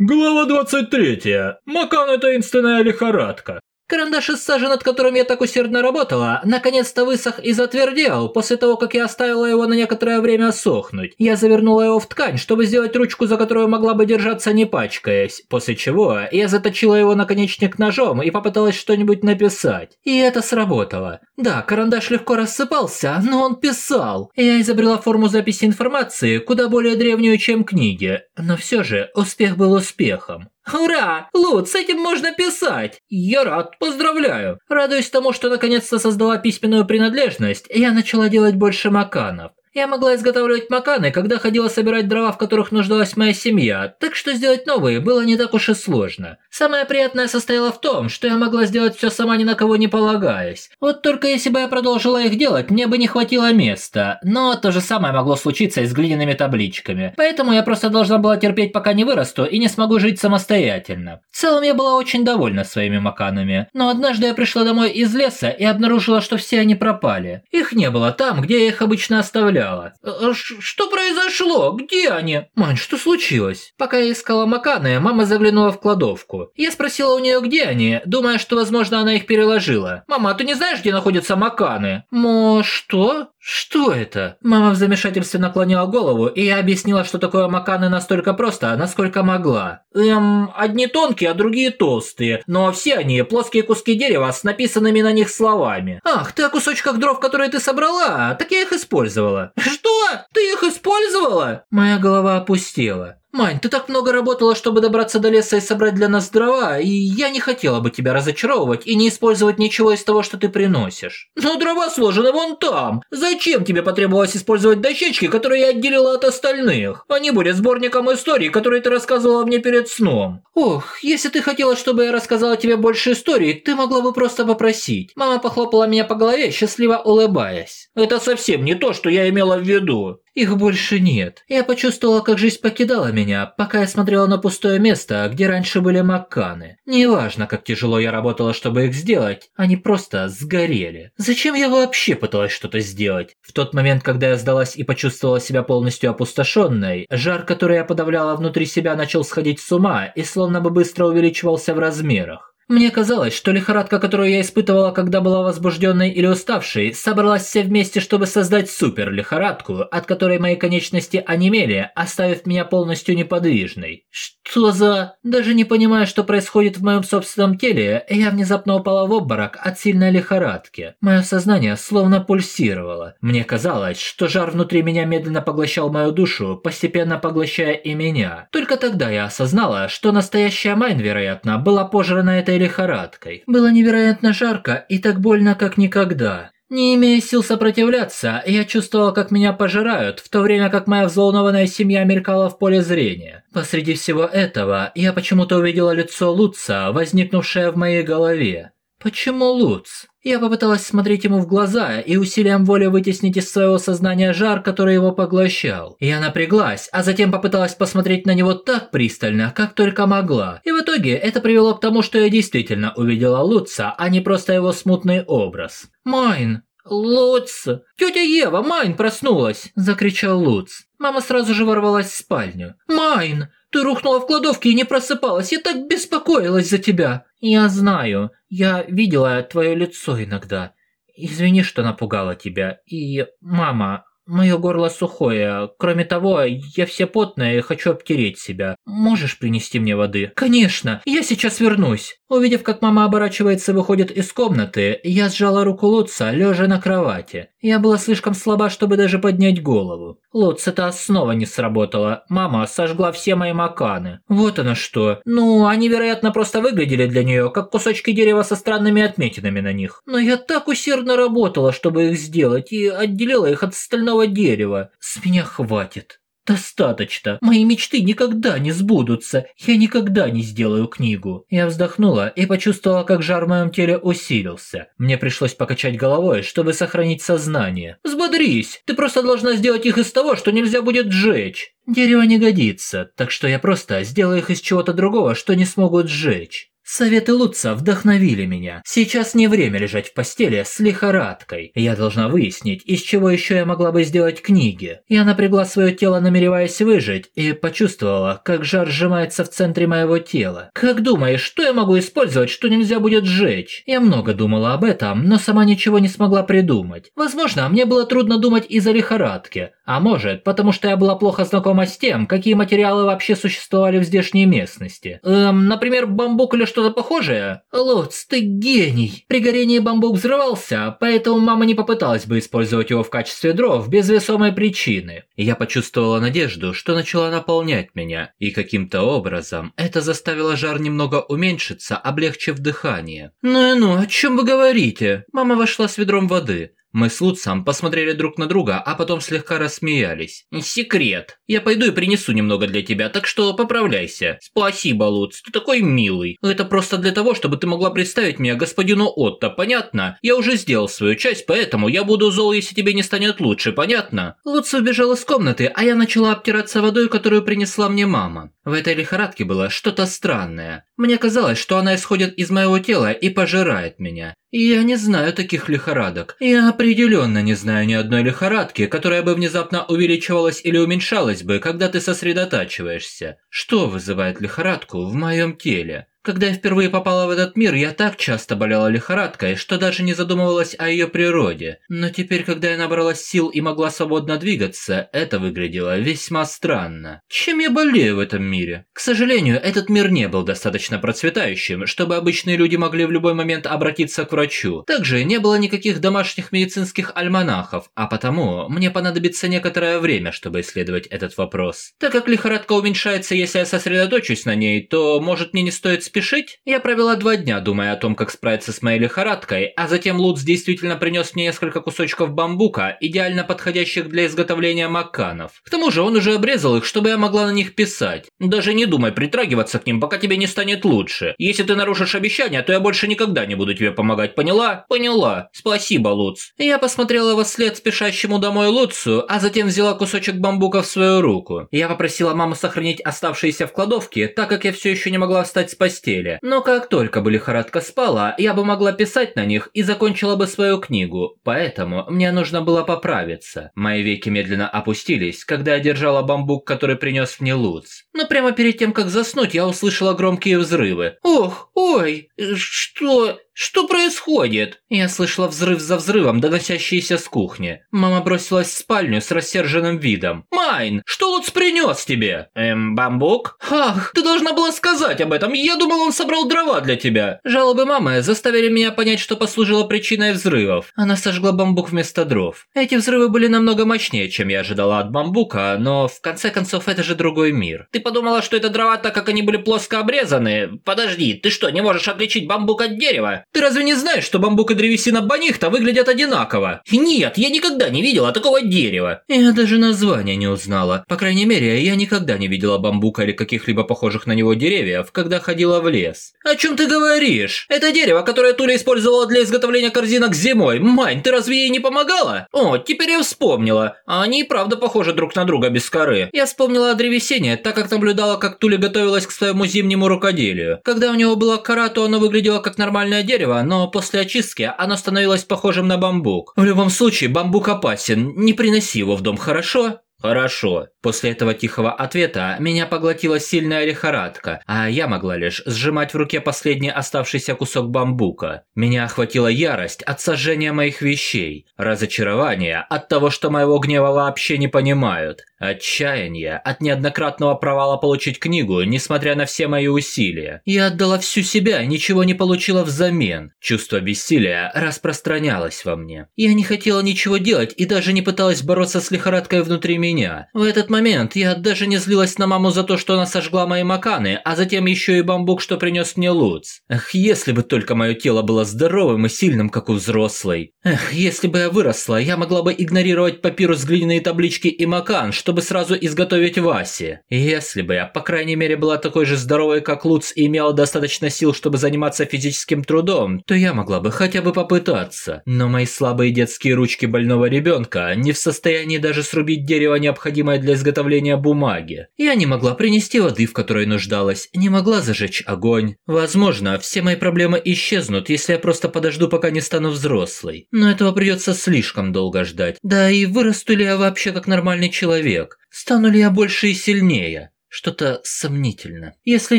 Глава 23. Макан – таинственная лихорадка. Карандаш из сажи, над которым я так усердно работала, наконец-то высох и затвердел после того, как я оставила его на некоторое время сохнуть. Я завернула его в ткань, чтобы сделать ручку, за которую могла бы держаться не пачкаясь, после чего я заточила его наконечник ножом и попыталась что-нибудь написать. И это сработало. Да, карандаш легко рассыпался, но он писал. Я изобрела форму записи информации, куда более древнюю, чем книги. Но все же успех был успехом. «Ура! Лут, с этим можно писать!» «Я рад, поздравляю!» Радуясь тому, что наконец-то создала письменную принадлежность, я начала делать больше маканов. Я могла изготавливать маканы, когда ходила собирать дрова, в которых нуждалась моя семья, так что сделать новые было не так уж и сложно. Самое приятное состояло в том, что я могла сделать все сама ни на кого не полагаясь. Вот только если бы я продолжила их делать, мне бы не хватило места. Но то же самое могло случиться и с глиняными табличками. Поэтому я просто должна была терпеть, пока не вырасту и не смогу жить самостоятельно. В целом я была очень довольна своими маканами. Но однажды я пришла домой из леса и обнаружила, что все они пропали. Их не было там, где я их обычно оставляла. «Э, «Что произошло? Где они?» «Мань, что случилось?» Пока я искала маканы, мама заглянула в кладовку. Я спросила у нее, где они, думая, что, возможно, она их переложила. «Мама, а ты не знаешь, где находятся маканы?» «Мо, что? Что это?» Мама в замешательстве наклонила голову, и объяснила, что такое маканы настолько просто, насколько могла. «Эм, одни тонкие, а другие толстые, но все они плоские куски дерева с написанными на них словами». «Ах, ты о кусочках дров, которые ты собрала? Так я их использовала». «Что? Ты их использовала?» Моя голова опустела. «Мань, ты так много работала, чтобы добраться до леса и собрать для нас дрова, и я не хотела бы тебя разочаровывать и не использовать ничего из того, что ты приносишь». «Но дрова сложены вон там. Зачем тебе потребовалось использовать дощечки, которые я отделила от остальных? Они были сборником историй, которые ты рассказывала мне перед сном». «Ох, если ты хотела, чтобы я рассказала тебе больше историй, ты могла бы просто попросить». Мама похлопала меня по голове, счастливо улыбаясь. «Это совсем не то, что я имела в виду». Их больше нет. Я почувствовала, как жизнь покидала меня, пока я смотрела на пустое место, где раньше были макканы. Неважно, как тяжело я работала, чтобы их сделать, они просто сгорели. Зачем я вообще пыталась что-то сделать? В тот момент, когда я сдалась и почувствовала себя полностью опустошенной, жар, который я подавляла внутри себя, начал сходить с ума и словно бы быстро увеличивался в размерах. Мне казалось, что лихорадка, которую я испытывала, когда была возбужденной или уставшей, собралась все вместе, чтобы создать супер-лихорадку, от которой мои конечности онемели, оставив меня полностью неподвижной. Что за... Даже не понимая, что происходит в моем собственном теле, я внезапно упала в обморок от сильной лихорадки. Мое сознание словно пульсировало. Мне казалось, что жар внутри меня медленно поглощал мою душу, постепенно поглощая и меня. Только тогда я осознала, что настоящая Майн, вероятно, была пожрана этой лихорадкой. Было невероятно жарко и так больно, как никогда. Не имея сил сопротивляться, я чувствовала, как меня пожирают, в то время как моя взволнованная семья мелькала в поле зрения. Посреди всего этого я почему-то увидела лицо Луца, возникнувшее в моей голове. Почему Луц? Я попыталась смотреть ему в глаза и усилием воли вытеснить из своего сознания жар, который его поглощал. Я напряглась, а затем попыталась посмотреть на него так пристально, как только могла. И в итоге это привело к тому, что я действительно увидела Луца, а не просто его смутный образ. «Майн!» «Луц! Тетя Ева, Майн проснулась!» – закричал Луц. Мама сразу же ворвалась в спальню. «Майн, ты рухнула в кладовке и не просыпалась, я так беспокоилась за тебя!» «Я знаю, я видела твое лицо иногда. Извини, что напугала тебя. И, мама, Мое горло сухое. Кроме того, я все потная и хочу обтереть себя. Можешь принести мне воды? Конечно, я сейчас вернусь. Увидев, как мама оборачивается и выходит из комнаты, я сжала руку Лутца, лежа на кровати. Я была слишком слаба, чтобы даже поднять голову. Лутц, это снова не сработало. Мама сожгла все мои мокканы. Вот оно что. Ну, они, вероятно, просто выглядели для нее, как кусочки дерева со странными отметинами на них. Но я так усердно работала, чтобы их сделать, и отделила их от остального стального дерева. С меня хватит. Достаточно. Мои мечты никогда не сбудутся. Я никогда не сделаю книгу. Я вздохнула и почувствовала, как жар в моем теле усилился. Мне пришлось покачать головой, чтобы сохранить сознание. Взбодрись. Ты просто должна сделать их из того, что нельзя будет сжечь. Дерево не годится, так что я просто сделаю их из чего-то другого, что не смогут сжечь. Советы Лутца вдохновили меня. Сейчас не время лежать в постели с лихорадкой. Я должна выяснить, из чего еще я могла бы сделать книги. Я напрягла свое тело, намереваясь выжить, и почувствовала, как жар сжимается в центре моего тела. Как думаешь, что я могу использовать, что нельзя будет сжечь? Я много думала об этом, но сама ничего не смогла придумать. Возможно, мне было трудно думать из-за лихорадки. А может, потому что я была плохо знакома с тем, какие материалы вообще существовали в здешней местности. Эм, например, бамбук или что-то похожее? Луц, ты гений. При горении бамбук взрывался, поэтому мама не попыталась бы использовать его в качестве дров без весомой причины. Я почувствовала надежду, что начала наполнять меня, и каким-то образом это заставило жар немного уменьшиться, облегчив дыхание. Ну и ну, о чем вы говорите? Мама вошла с ведром воды. Мы с Луцем посмотрели друг на друга, а потом слегка рассмеялись. «Секрет. Я пойду и принесу немного для тебя, так что поправляйся». «Спасибо, Луц, ты такой милый. Это просто для того, чтобы ты могла представить меня господину Отто, понятно? Я уже сделал свою часть, поэтому я буду зол, если тебе не станет лучше, понятно?» Луц убежал из комнаты, а я начала обтираться водой, которую принесла мне мама. В этой лихорадке было что-то странное. Мне казалось, что она исходит из моего тела и пожирает меня. Я не знаю таких лихорадок. Я определенно не знаю ни одной лихорадки, которая бы внезапно увеличивалась или уменьшалась бы, когда ты сосредотачиваешься. Что вызывает лихорадку в моем теле? Когда я впервые попала в этот мир, я так часто болела лихорадкой, что даже не задумывалась о ее природе. Но теперь, когда я набралась сил и могла свободно двигаться, это выглядело весьма странно. Чем я болею в этом мире? К сожалению, этот мир не был достаточно процветающим, чтобы обычные люди могли в любой момент обратиться к врачу. Также не было никаких домашних медицинских альманахов, а потому мне понадобится некоторое время, чтобы исследовать этот вопрос. Так как лихорадка уменьшается, если я сосредоточусь на ней, то, может, мне не стоит спешить спешить? Я провела два дня, думая о том, как справиться с моей лихорадкой, а затем Луц действительно принес мне несколько кусочков бамбука, идеально подходящих для изготовления макканов. К тому же он уже обрезал их, чтобы я могла на них писать. Даже не думай притрагиваться к ним, пока тебе не станет лучше. Если ты нарушишь обещание, то я больше никогда не буду тебе помогать, поняла? Поняла. Спасибо, Луц. Я посмотрела во след спешащему домой Луцу, а затем взяла кусочек бамбука в свою руку. Я попросила маму сохранить оставшиеся в кладовке, так как я все еще не могла встать с постели. Но как только бы лихорадка спала, я бы могла писать на них и закончила бы свою книгу, поэтому мне нужно было поправиться. Мои веки медленно опустились, когда я держала бамбук, который принес мне Луц. Но прямо перед тем, как заснуть, я услышала громкие взрывы. Ох, ой, что... Что происходит? Я слышала взрыв за взрывом, доносящийся с кухни. Мама бросилась в спальню с рассерженным видом. «Майн, что Луц принес тебе?» «Эм, бамбук?» «Ах, ты должна была сказать об этом. Я думал, он собрал дрова для тебя». Жалобы мамы заставили меня понять, что послужило причиной взрывов. Она сожгла бамбук вместо дров. Эти взрывы были намного мощнее, чем я ожидала от бамбука, но в конце концов это же другой мир. Ты подумала, что это дрова, так как они были плоско обрезаны? Подожди, ты что, не можешь отличить бамбук от дерева? Ты разве не знаешь, что бамбук и древесина банихта выглядят одинаково? Нет, я никогда не видела такого дерева. Я даже название не узнала. По крайней мере, я никогда не видела бамбука или каких-либо похожих на него деревьев, когда ходила в лес. О чем ты говоришь? Это дерево, которое Туля использовала для изготовления корзинок зимой. Мань, ты разве ей не помогала? О, теперь я вспомнила. Они и правда похожи друг на друга без коры. Я вспомнила о древесине, так как наблюдала, как Туля готовилась к своему зимнему рукоделию. Когда у него была кора, то оно выглядело как нормальное дерево, но после очистки оно становилось похожим на бамбук. В любом случае, бамбук опасен, не приноси его в дом, хорошо? Хорошо. После этого тихого ответа меня поглотила сильная лихорадка, а я могла лишь сжимать в руке последний оставшийся кусок бамбука. Меня охватила ярость от сожжения моих вещей, разочарование от того, что моего гнева вообще не понимают, отчаяние от неоднократного провала получить книгу, несмотря на все мои усилия. Я отдала всю себя, ничего не получила взамен. Чувство бессилия распространялось во мне. Я не хотела ничего делать и даже не пыталась бороться с лихорадкой внутри меня. В этот момент я даже не злилась на маму за то, что она сожгла мои маканы, а затем еще и бамбук, что принес мне Луц. Эх, если бы только мое тело было здоровым и сильным, как у взрослой. Эх, если бы я выросла, я могла бы игнорировать папирус, глиняные таблички и макан, чтобы сразу изготовить Васи. Если бы я, по крайней мере, была такой же здоровой, как Луц и имела достаточно сил, чтобы заниматься физическим трудом, то я могла бы хотя бы попытаться. Но мои слабые детские ручки больного ребенка не в состоянии даже срубить дерево необходимой для изготовления бумаги. Я не могла принести воды, в которой нуждалась, не могла зажечь огонь. Возможно, все мои проблемы исчезнут, если я просто подожду, пока не стану взрослой. Но этого придется слишком долго ждать. Да и вырасту ли я вообще как нормальный человек? Стану ли я больше и сильнее? Что-то сомнительно. Если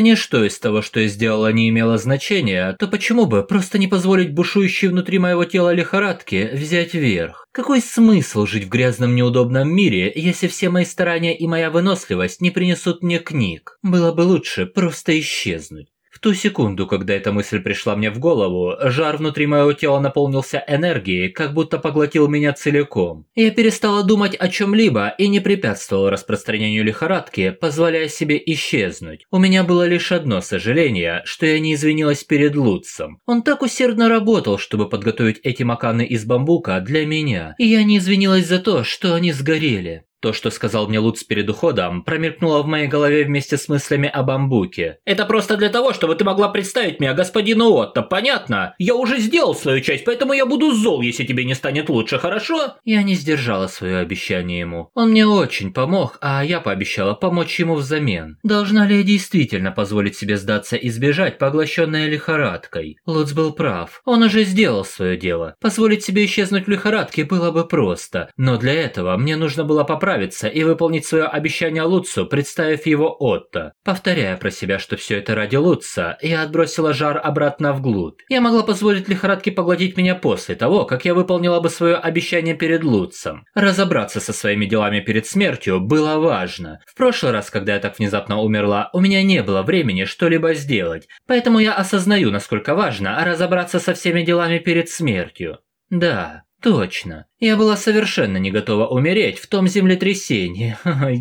ничто из того, что я сделала, не имело значения, то почему бы просто не позволить бушующей внутри моего тела лихорадке взять верх? Какой смысл жить в грязном неудобном мире, если все мои старания и моя выносливость не принесут мне книг? Было бы лучше просто исчезнуть. В ту секунду, когда эта мысль пришла мне в голову, жар внутри моего тела наполнился энергией, как будто поглотил меня целиком. Я перестала думать о чем-либо и не препятствовала распространению лихорадки, позволяя себе исчезнуть. У меня было лишь одно сожаление, что я не извинилась перед Луцем. Он так усердно работал, чтобы подготовить эти маканы из бамбука для меня, и я не извинилась за то, что они сгорели. То, что сказал мне Луц перед уходом, промелькнуло в моей голове вместе с мыслями о бамбуке. «Это просто для того, чтобы ты могла представить меня господину Отто, понятно? Я уже сделал свою часть, поэтому я буду зол, если тебе не станет лучше, хорошо?» Я не сдержала свое обещание ему. Он мне очень помог, а я пообещала помочь ему взамен. Должна ли я действительно позволить себе сдаться и сбежать, поглощенная лихорадкой? Луц был прав. Он уже сделал свое дело. Позволить себе исчезнуть в лихорадке было бы просто. Но для этого мне нужно было поправить справиться и выполнить свое обещание Луцу, представив его Отто. Повторяя про себя, что все это ради Луца, я отбросила жар обратно вглубь. Я могла позволить лихорадке поглотить меня после того, как я выполнила бы свое обещание перед Луцем. Разобраться со своими делами перед смертью было важно. В прошлый раз, когда я так внезапно умерла, у меня не было времени что-либо сделать, поэтому я осознаю, насколько важно разобраться со всеми делами перед смертью. Да, Точно. Я была совершенно не готова умереть в том землетрясении.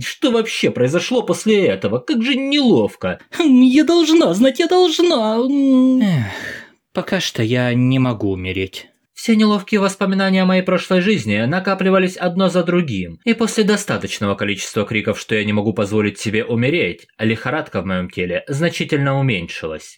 Что вообще произошло после этого? Как же неловко. Я должна знать, я должна. Эх, пока что я не могу умереть. Все неловкие воспоминания о моей прошлой жизни накапливались одно за другим, и после достаточного количества криков, что я не могу позволить себе умереть, лихорадка в моем теле значительно уменьшилась.